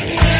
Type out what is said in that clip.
Bye.